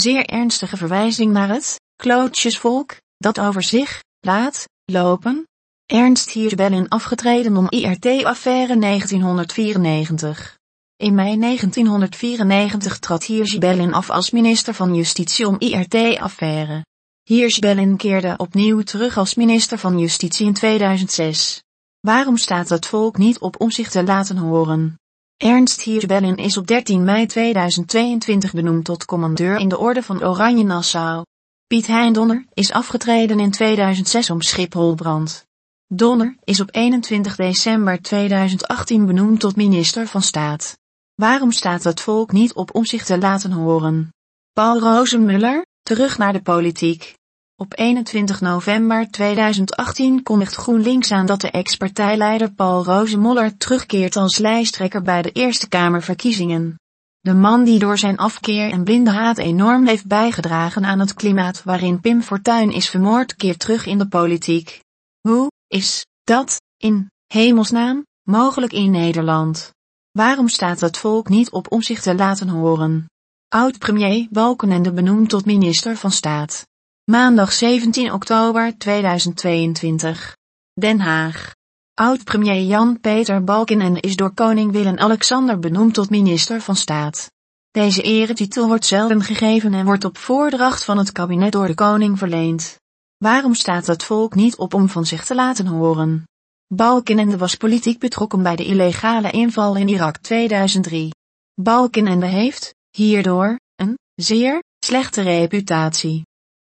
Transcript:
zeer ernstige verwijzing naar het klootjesvolk, dat over zich laat lopen. Ernst Hirschbellin afgetreden om IRT-affaire 1994. In mei 1994 trad Hirschbellin af als minister van Justitie om IRT-affaire. Hirschbellin keerde opnieuw terug als minister van Justitie in 2006. Waarom staat het volk niet op om zich te laten horen? Ernst Hirschbellin is op 13 mei 2022 benoemd tot commandeur in de Orde van Oranje Nassau. Piet Hein Donner is afgetreden in 2006 om Schipholbrand. Donner is op 21 december 2018 benoemd tot minister van Staat. Waarom staat het volk niet op om zich te laten horen? Paul Rozenmuller, terug naar de politiek. Op 21 november 2018 kondigt GroenLinks aan dat de ex-partijleider Paul Rozenmuller terugkeert als lijsttrekker bij de Eerste Kamerverkiezingen. De man die door zijn afkeer en blinde haat enorm heeft bijgedragen aan het klimaat waarin Pim Fortuyn is vermoord keert terug in de politiek. Hoe is dat, in hemelsnaam, mogelijk in Nederland? Waarom staat het volk niet op om zich te laten horen? Oud-premier Balkenende benoemd tot minister van Staat. Maandag 17 oktober 2022. Den Haag. Oud-premier Jan-Peter Balkenende is door koning Willem-Alexander benoemd tot minister van Staat. Deze eretitel wordt zelden gegeven en wordt op voordracht van het kabinet door de koning verleend. Waarom staat het volk niet op om van zich te laten horen? Balkenende was politiek betrokken bij de illegale inval in Irak 2003. Balkenende heeft, hierdoor, een zeer slechte reputatie.